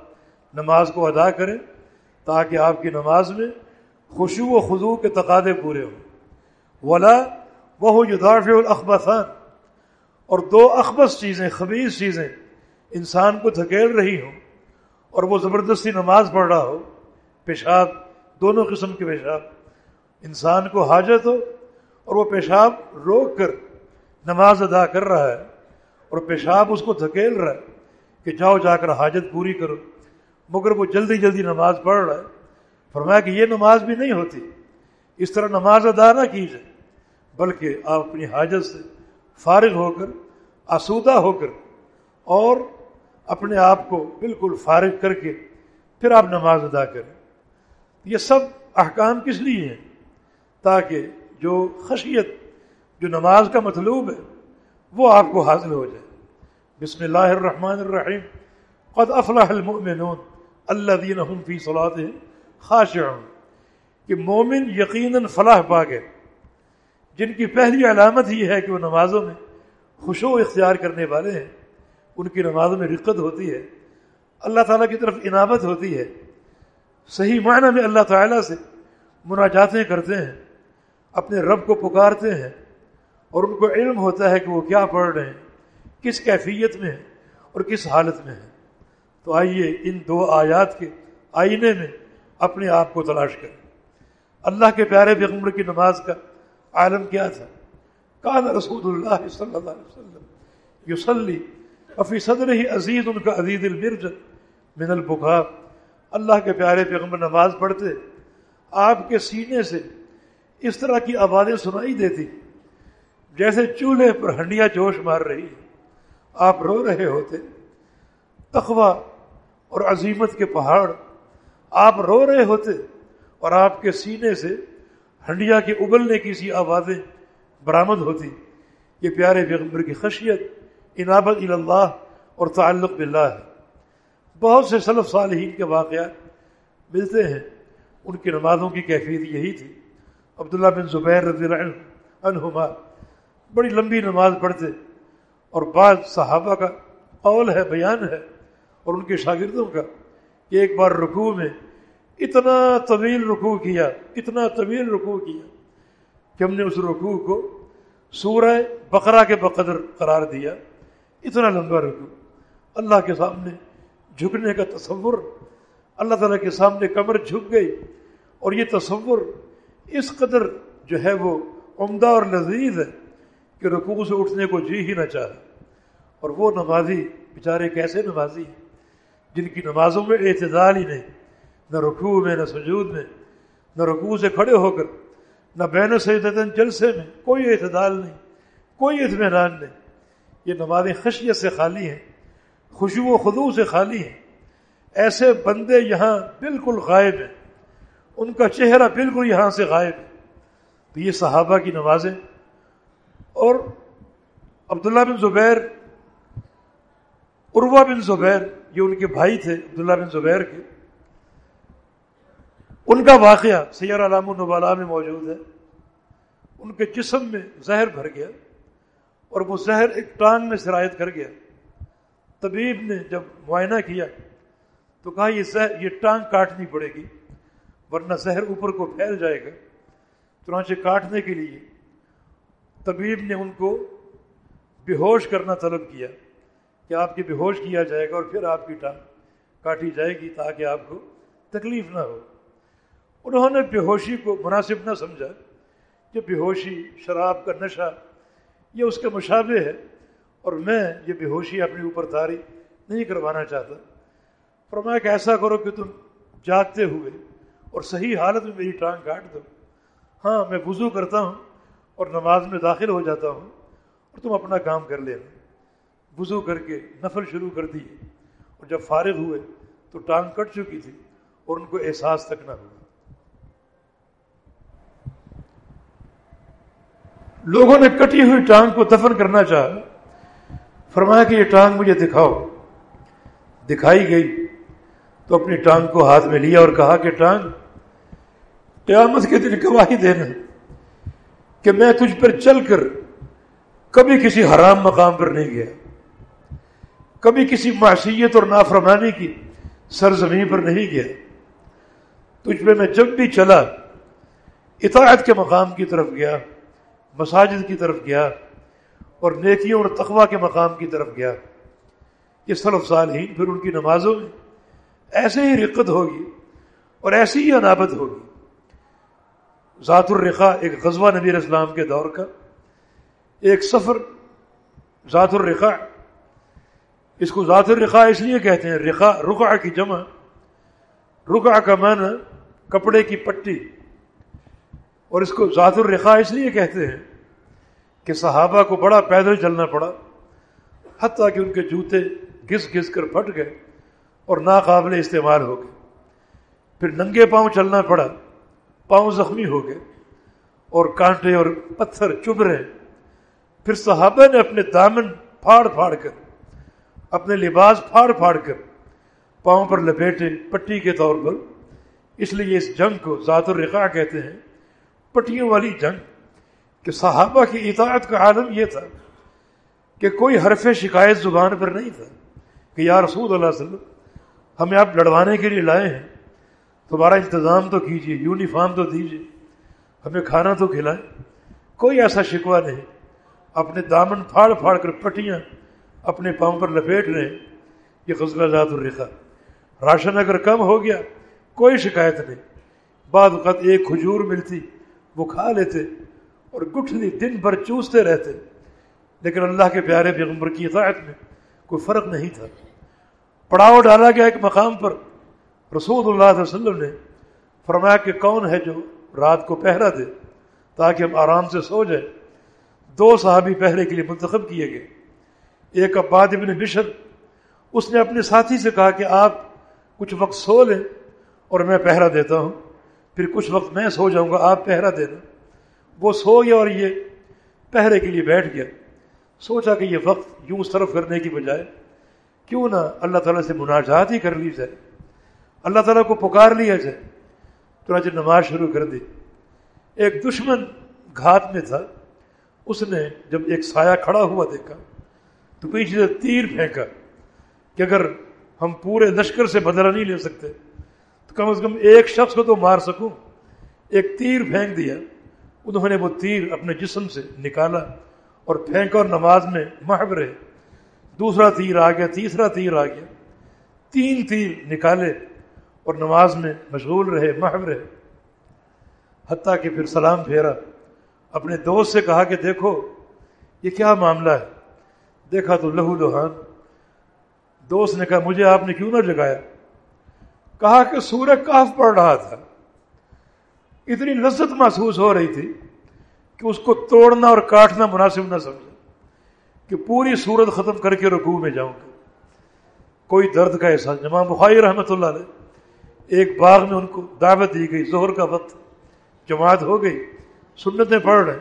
نماز کو ادا کریں تاکہ آپ کی نماز میں خوشو و خضو کے تقاضے پورے ہوں۔ ولا وہ یداف الاخبثان اور دو اخبص چیزیں خبیص چیزیں انسان کو دھکیل رہی ہوں اور وہ زبردستی نماز پڑھ رہا ہو، پیشاب، دونوں قسم کے پیشاب۔ انسان کو حاجت ہو اور وہ پیشاب روک کر نماز ادا کر رہا ہے اور پیشاب اس کو دھکیل رہا ہے۔ کہ جاؤ جا کر حاجت پوری کرو، مگر وہ جلدی جلدی نماز پڑھ رہا ہے۔ فرمایا کہ یہ نماز بھی نہیں ہوتی۔ اس طرح نماز ادا نہ کیجیے بلکہ آپ اپنی حاجت سے فارغ ہو کر، آسودہ ہو کر، اور اپنے آپ کو بالکل فارغ کر کے پھر آپ نماز ادا کریں۔ یہ سب احکام کس لیے ہیں؟ تاکہ جو خشیت، جو نماز کا مطلوب ہے، وہ آپ کو حاصل ہو جائے۔ بسم اللہ الرحمن الرحیم. قد افلاح المؤمنون اللہ فی صلاح خاشعون. کہ مومن یقیناً فلاح پا گئے. جن کی پہلی علامت ہی ہے کہ وہ نمازوں میں خوشو اختیار کرنے والے ہیں. ان کی نمازوں میں رقت ہوتی ہے. اللہ تعالیٰ کی طرف عنابت ہوتی ہے. صحیح معنی میں اللہ تعالیٰ سے مناجاتیں کرتے ہیں. اپنے رب کو پکارتے ہیں. اور ان کو علم ہوتا ہے کہ وہ کیا پڑھ رہے ہیں. کس کیفیت میں ہیں اور کس حالت میں ہیں تو آئیے ان دو آیات کے آئینے میں اپنے آپ کو تلاش کریں۔ اللہ کے پیارے پیغمبر کی نماز کا عالم کیا تھا؟ کان رسول اللہ صلی اللہ علیہ وسلم یوسلی افی صدر ہی عزیز ان کا عزیز المرج من البخار اللہ کے پیارے پیغمبر نماز پڑھتے، آپ کے سینے سے اس طرح کی آوازیں سنائی دیتی، جیسے چولہے پر ہنڈیا جوش مار رہی ہے۔ آپ رو رہے ہوتے تخوا اور عظیمت کے پہاڑ، آپ رو رہے ہوتے اور آپ کے سینے سے ہنڈیا کے ابلنے کی سی آوازیں برآمد ہوتی۔ یہ پیارے پیغمبر کی خشیت، انابت اللہ اور تعلق باللہ ہے۔ بہت سے صلف صالحین کے واقعات ملتے ہیں۔ ان کی نمازوں کی کیفیت یہی تھی۔ عبداللہ بن زبیر رضی اللہ عنہما بڑی لمبی نماز پڑھتے۔ اور بعض صحابہ کا قول ہے، بیان ہے اور ان کے شاگردوں کا کہ ایک بار رکوع میں اتنا طویل رکوع کیا، اتنا طویل رکوع کیا کہ ہم نے اس رکوع کو سورہ بقرہ کے بقدر قرار دیا۔ اتنا لمبا رکوع۔ اللہ کے سامنے جھکنے کا تصور، اللہ تعالیٰ کے سامنے کمر جھک گئی اور یہ تصور اس قدر جو ہے وہ عمدہ اور لذیذ ہے۔ کہ رکوع سے اٹھنے کو جی ہی نہ چاہے۔ اور وہ نمازی بیچارے کیسے نمازی ہیں؟ جن کی نمازوں میں اعتدال ہی نہیں، نہ رکوع میں، نہ سجود میں، نہ رکوع سے کھڑے ہو کر، نہ بین سیدن جلسے میں، کوئی اعتدال نہیں، کوئی اطمینان نہیں۔ یہ نمازیں خشیت سے خالی ہیں خوشو و خدو سے خالی ہیں۔ ایسے بندے یہاں بالکل غائب ہیں۔ ان کا چہرہ بالکل یہاں سے غائب ہے۔ تو یہ صحابہ کی نمازیں اور عبداللہ بن زبیر عروا بن زبیر، یہ ان کے بھائی تھے، عبداللہ بن زبیر کے۔ ان کا واقعہ سیر علام النبالا میں موجود ہے۔ ان کے جسم میں زہر بھر گیا اور وہ زہر ایک ٹانگ میں سرایت کر گیا۔ طبیب نے جب معائنہ کیا تو کہا، یہ زہر، یہ ٹانگ کاٹنی پڑے گی، ورنہ زہر اوپر کو پھیل جائے گا، چنانچہ کاٹنے کے لیے طبیب نے ان کو بے ہوش کرنا طلب کیا کہ آپ کی بے ہوش کیا جائے گا اور پھر آپ کی ٹانگ کاٹی جائے گی تاکہ آپ کو تکلیف نہ ہو۔ انہوں نے بے ہوشی کو مناسب نہ سمجھا کہ بے ہوشی شراب کا نشہ یہ اس کے مشابہ ہے اور میں یہ بے ہوشی اپنے اوپر تاری نہیں کروانا چاہتا۔ فرمایا کہ ایسا کرو کہ تم جاگتے ہوئے اور صحیح حالت میں میری ٹانگ کاٹ دو۔ ہاں میں وضو کرتا ہوں اور نماز میں داخل ہو جاتا ہوں اور تم اپنا کام کر لینا۔ وضو کر کے نفل شروع کر دی اور جب فارغ ہوئے تو ٹانگ کٹ چکی تھی اور ان کو احساس تک نہ ہوا۔ لوگوں نے کٹی ہوئی ٹانگ کو دفن کرنا چاہا۔ فرمایا کہ یہ ٹانگ مجھے دکھاؤ۔ دکھائی گئی تو اپنی ٹانگ کو ہاتھ میں لیا اور کہا کہ ٹانگ، قیامت کے دن گواہی دینا۔ کہ میں تجھ پر چل کر کبھی کسی حرام مقام پر نہیں گیا، کبھی کسی معصیت اور نافرمانی کی سرزمین پر نہیں گیا۔ تجھ پہ میں جب بھی چلا، اطاعت کے مقام کی طرف گیا، مساجد کی طرف گیا، اور نیکیوں اور تقوا کے مقام کی طرف گیا، یہ صلف سال ہی پھر ان کی نمازوں میں ایسے ہی رقت ہوگی اور ایسی ہی عنابت ہوگی۔ ذات الرقا ایک غزوہ نبی اسلام کے دور کا، ایک سفر ذات الرقا اس کو ذات الرقا اس لیے کہتے ہیں رقا رقع کی جمع۔ رقع کا معنی کپڑے کی پٹی۔ اور اس کو ذات الرقا اس لیے کہتے ہیں کہ صحابہ کو بڑا پیدل چلنا پڑا، حتیٰ کہ ان کے جوتے گھس گھس کر پھٹ گئے اور ناقابل استعمال ہو گئے۔ پھر ننگے پاؤں چلنا پڑا۔ پاؤں زخمی ہو گئے اور کانٹے اور پتھر چبھ رہے پھر صحابہ نے اپنے دامن پھاڑ پھاڑ کر، اپنے لباس پھاڑ پھاڑ کر پاؤں پر لپیٹے پٹی کے طور پر، اس لیے اس جنگ کو ذات الرقا کہتے ہیں۔ پٹیوں والی جنگ کہ صحابہ کی اطاعت کا عالم یہ تھا کہ کوئی حرف شکایت زبان پر نہیں تھا کہ یا رسول اللہ علیہ وسلم، ہمیں آپ لڑوانے کے لیے لائے ہیں۔ تمہارا انتظام تو کیجیے یونیفارم تو دیجیے ہمیں کھانا تو کھلائیں کوئی ایسا شکوہ نہیں۔ اپنے دامن پھاڑ پھاڑ کر پٹیاں اپنے پاؤں پر لپیٹ رہے یہ غزلہ ذات الرخا راشن اگر کم ہو گیا، کوئی شکایت نہیں۔ بعد وقت ایک کھجور ملتی، وہ کھا لیتے اور گٹھلی دن بھر چوستے رہتے۔ لیکن اللہ کے پیارے پیغمبر کی اطاعت میں کوئی فرق نہیں تھا۔ پڑاؤ ڈالا گیا ایک مقام پر۔ رسول اللہ علیہ وسلم نے فرمایا کہ کون ہے جو رات کو پہرا دے تاکہ ہم آرام سے سو جائیں؟ دو صحابی پہرے کے لیے منتخب کیے گئے۔ ایک عباد ابن بشر، اس نے اپنے ساتھی سے کہا کہ آپ کچھ وقت سو لیں اور میں پہرا دیتا ہوں، پھر کچھ وقت میں سو جاؤں گا، آپ پہرا دینا۔ وہ سو گیا اور یہ پہرے کے لیے بیٹھ گیا۔ سوچا کہ یہ وقت یوں صرف کرنے کی بجائے کیوں نہ اللہ تعالیٰ سے مناجات ہی کر لی جائے۔ اللہ تعالیٰ کو پکار لیا جائے تو آج نماز شروع کر دی۔ ایک دشمن گھات میں تھا۔ اس نے جب ایک سایہ کھڑا ہوا دیکھا تو پیچھے سے تیر پھینکا کہ اگر ہم پورے لشکر سے بدلہ نہیں لے سکتے تو کم از کم ایک شخص کو تو مار سکوں۔ ایک تیر پھینک دیا۔ انہوں نے وہ تیر اپنے جسم سے نکالا اور پھینک اور نماز میں محب رہے۔ دوسرا تیر آ گیا، تیسرا تیر آ گیا۔ تین تیر نکالے۔ اور نماز میں مشغول رہے محب رہے۔ حتیٰ کہ پھر سلام پھیرا۔ اپنے دوست سے کہا کہ دیکھو، یہ کیا معاملہ ہے؟ دیکھا تو لہو لوہان۔ دوست نے کہا، مجھے آپ نے کیوں نہ جگایا؟ کہا کہ سورج کاف پڑ رہا تھا۔ اتنی لذت محسوس ہو رہی تھی کہ اس کو توڑنا اور کاٹنا مناسب نہ سمجھا کہ پوری صورت ختم کر کے رکوع میں جاؤں گا۔ کوئی درد کا احساس۔ جمع بخاری رحمۃ اللہ علیہ ایک باغ میں ان کو دعوت دی گئی زہر کا وقت، جماعت ہو گئی، سنتیں پڑھ رہے۔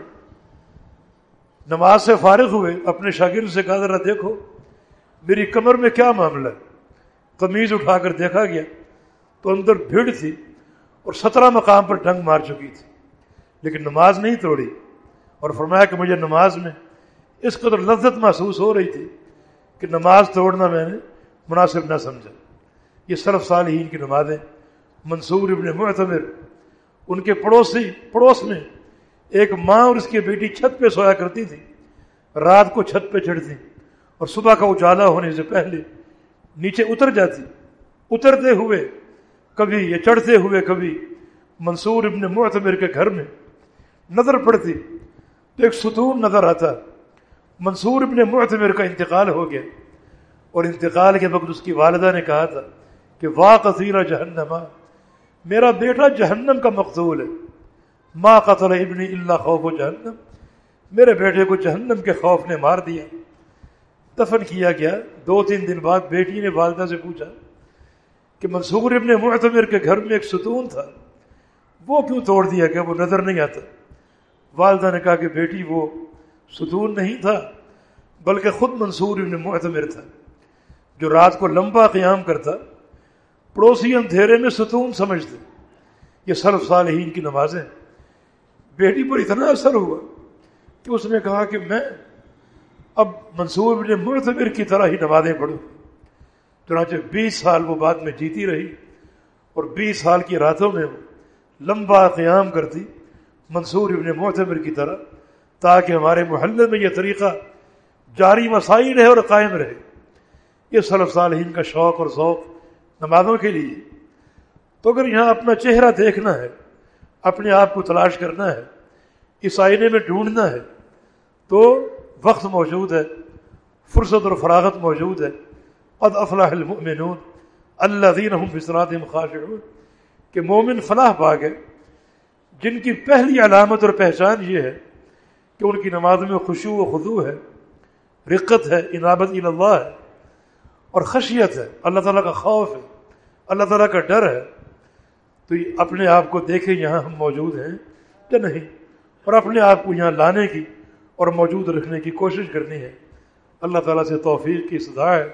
نماز سے فارغ ہوئے، اپنے شاگرد سے کہا، ذرا دیکھو، میری کمر میں کیا معاملہ ہے؟ قمیض اٹھا کر دیکھا گیا، تو اندر بھیڑ تھی اور سترہ مقام پر ڈنگ مار چکی تھی۔ لیکن نماز نہیں توڑی۔ اور فرمایا کہ مجھے نماز میں اس قدر لذت محسوس ہو رہی تھی کہ نماز توڑنا میں نے مناسب نہ سمجھا۔ یہ صرف صالحین کی نمازیں۔ منصور ابن معتمر، ان کے پڑوسی، پڑوس میں ایک ماں اور اس کی بیٹی چھت پہ سویا کرتی تھی، رات کو چھت پہ چڑھتی، اور صبح کا اجالا ہونے سے پہلے نیچے اتر جاتی، اترتے ہوئے کبھی یہ چڑھتے ہوئے کبھی منصور ابن معتمر کے گھر میں نظر پڑتی، تو ایک ستون نظر آتا، منصور ابن معتمر کا انتقال ہو گیا، اور انتقال کے وقت اس کی والدہ نے کہا تھا کہ واہ قصیرہ جہنم۔ میرا بیٹا جہنم کا مقصول ہے۔ ماں قتل ابن اللہ خوف و جہنم۔ میرے بیٹے کو جہنم کے خوف نے مار دیا۔ دفن کیا گیا۔ دو تین دن بعد بیٹی نے والدہ سے پوچھا کہ منصور ابن معتمر کے گھر میں ایک ستون تھا۔ وہ کیوں توڑ دیا گیا وہ نظر نہیں آتا؟ والدہ نے کہا کہ بیٹی، وہ ستون نہیں تھا، بلکہ خود منصور ابن معتمر تھا، جو رات کو لمبا قیام کرتا۔ پڑوسی اندھیرے میں ستون سمجھتے یہ سرف صالحین کی نمازیں بیٹی پر اتنا اثر ہوا کہ اس نے کہا کہ میں اب منصور ابن معتمر کی طرح ہی نمازیں پڑھوں۔ چنانچہ بیس سال وہ بعد میں جیتی رہی اور بیس سال کی راتوں میں وہ لمبا قیام کرتی منصور ابن معتمر کی طرح تاکہ ہمارے محلے میں یہ طریقہ جاری مسائی رہے اور قائم رہے۔ یہ صلف صالحین کا شوق اور ذوق نمازوں کے لیے۔ تو اگر یہاں اپنا چہرہ دیکھنا ہے، اپنے آپ کو تلاش کرنا ہے، اس آئینے میں ڈھونڈنا ہے، تو وقت موجود ہے، فرصت اور فراغت موجود ہے۔ قد افلاح المؤمنون اللہ دین بسرات خاشعون۔ کہ مومن فلاح پا گئے جن کی پہلی علامت اور پہچان یہ ہے کہ ان کی نماز میں خوشو و خضو ہے، رقت ہے انابت اللہ ہے۔ اور خشیت ہے، اللہ تعالیٰ کا خوف ہے، اللہ تعالیٰ کا ڈر ہے۔ تو اپنے آپ کو دیکھیں، یہاں ہم موجود ہیں یا نہیں؟ اور اپنے آپ کو یہاں لانے کی اور موجود رکھنے کی کوشش کرنی ہے۔ اللہ تعالیٰ سے توفیق کی سزا ہے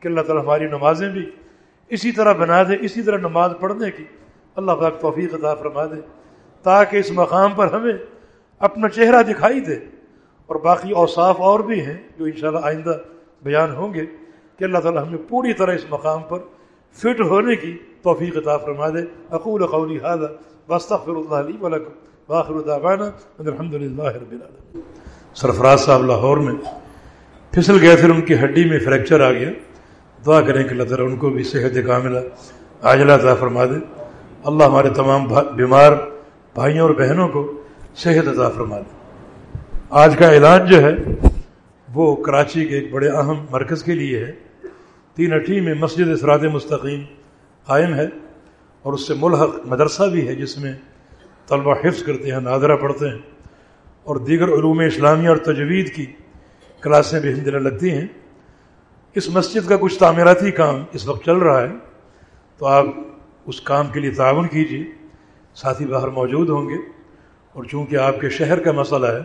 کہ اللہ تعالیٰ ہماری نمازیں بھی اسی طرح بنا دے، اسی طرح نماز پڑھنے کی۔ اللہ پاک توفیق عطا فرما دے، تاکہ اس مقام پر ہمیں اپنا چہرہ دکھائی دے۔ اور باقی اوصاف اور بھی ہیں جو انشاءاللہ آئندہ بیان ہوں گے۔ کہ اللہ تعالیٰ ہمیں پوری طرح اس مقام پر فٹ ہونے کی توفیق عطا فرما دے۔ اقول قولی هذا واستغفر الله لي ولكم واخر دعوانا الحمد لله رب العالمين سرفراز صاحب لاہور میں پھسل گئے، پھر ان کی ہڈی میں فریکچر آ گیا۔ دعا کریں کہ اللہ تعالیٰ ان کو بھی صحت کاملہ عاجلہ عطا فرما دے۔ اللہ ہمارے تمام بیمار بھائیوں اور بہنوں کو صحت عطا فرما دے۔ آج کا اعلان جو ہے، وہ کراچی کے ایک بڑے اہم مرکز کے لیے ہے۔ تین اٹھی میں مسجد اسرات مستقیم قائم ہے اور اس سے ملحق مدرسہ بھی ہے جس میں طلبہ حفظ کرتے ہیں نادرہ پڑھتے ہیں اور دیگر علوم اسلامیہ اور تجوید کی کلاسیں بھی ہندرہ لگتی ہیں۔ اس مسجد کا کچھ تعمیراتی کام اس وقت چل رہا ہے، تو آپ اس کام کے لیے تعاون کیجیے۔ ساتھی باہر موجود ہوں گے اور چونکہ آپ کے شہر کا مسئلہ ہے،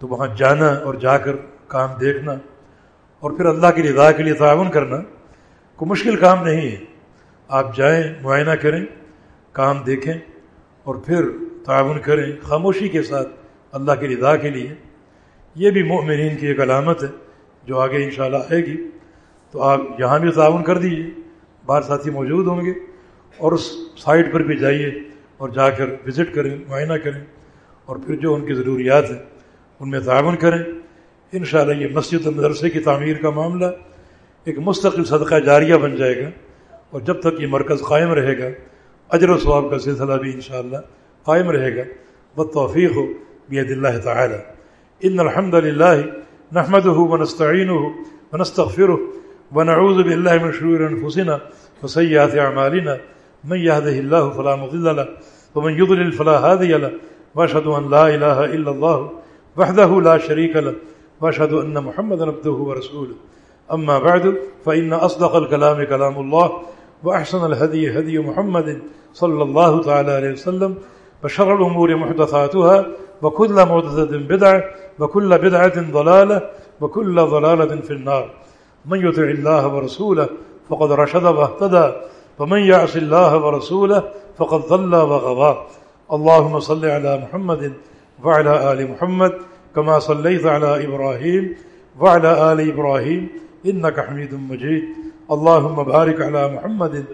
تو وہاں جانا اور جا کر کام دیکھنا اور پھر اللہ کی رضا کے لیے تعاون کرنا کوئی مشکل کام نہیں ہے۔ آپ جائیں، معائنہ کریں، کام دیکھیں اور پھر تعاون کریں خاموشی کے ساتھ اللہ کی رضا کے لیے۔ یہ بھی مؤمنین کی ایک علامت ہے جو آگے انشاءاللہ آئے گی۔ تو آپ یہاں بھی تعاون کر دیجیے باہر ساتھی موجود ہوں گے اور اس سائٹ پر بھی جائیے اور جا کر وزٹ کریں، معائنہ کریں اور پھر جو ان کی ضروریات ہیں ان میں تعاون کریں۔ انشاءاللہ یہ مسجد مدرسے کی تعمیر کا معاملہ ایک مستقل صدقہ جاریہ بن جائے گا اور جب تک یہ مرکز قائم رہے گا، اجر و ثواب کا سلسلہ بھی انشاءاللہ قائم رہے گا۔ و توفیق ہو بید اللہ تعالی۔ ان الحمد للہ نحمد ہو ونستعین ہو ونستغفر ونعوذ باللہ من شرور انفسنا وسیئات اعمالنا۔ من يهده الله فلا مضل له ومن يضلل فلا هادي له واشهد ان لا اله الا الله وحده لا شريك له واشهد ان محمدا عبده ورسوله. اما بعد فان اصدق الكلام كلام الله، وأحسن الهدي هدي محمد صلى الله تعالى عليه وسلم، وشر الأمور محدثاتها، وكل محدثة بدعة، وكل بدعة ضلالة، وكل ضلالة في النار. من يطع الله ورسوله، فقد رشد واهتدى، ومن يعص الله ورسوله، فقد ضل وغضى اللهم صل على محمد وعلى آل محمد كما صليت على إبراهيم وعلى آل إبراهيم إنك حميد مجيد. اللهم بارك على محمد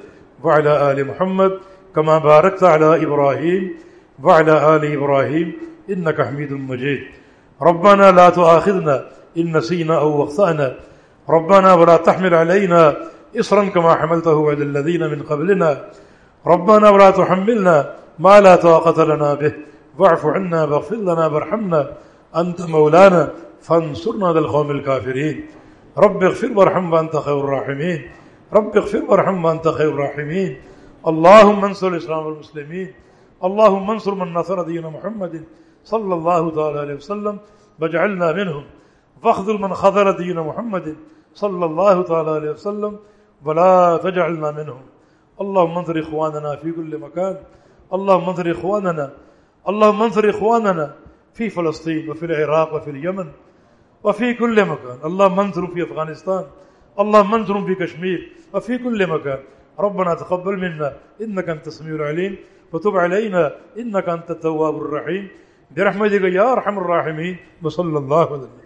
وعلى آل محمد كما باركت على إبراهيم وعلى آل إبراهيم إنك حميد مجيد. ربنا لا تؤاخذنا إن نسينا أو وخطأنا ربنا ولا تحمل علينا إصرا كما حملته على الذين من قبلنا. ربنا ولا تحملنا ما لا طاقة لنا به. واعف عنا واغفر لنا وارحمنا. أنت مولانا، فانصرنا ذا القوم الكافرين. رب اغفر وارحم وانت خير الراحمين. رب اغفر وارحم وانت خير الراحمين. اللهم انصر الاسلام والمسلمين. اللهم انصر من نصر دين محمد صلى الله تعالى عليه وسلم. واجعلنا منهم. واخذل من خذل دين محمد صلى الله تعالى عليه وسلم. ولا تجعلنا منهم. اللهم انصر اخواننا في كل مكان. اللهم انصر اخواننا اللهم انصر اخواننا في فلسطين وفي العراق وفي اليمن وفي كل مكان. الله منظر في أفغانستان، الله منظر في كشمير، وفي كل مكان. ربنا تقبل منا، إنك أنت السميع العليم، وتب علينا، إنك أنت التواب الرحيم. برحمتك يا أرحم الراحمين، وصلى الله وسلم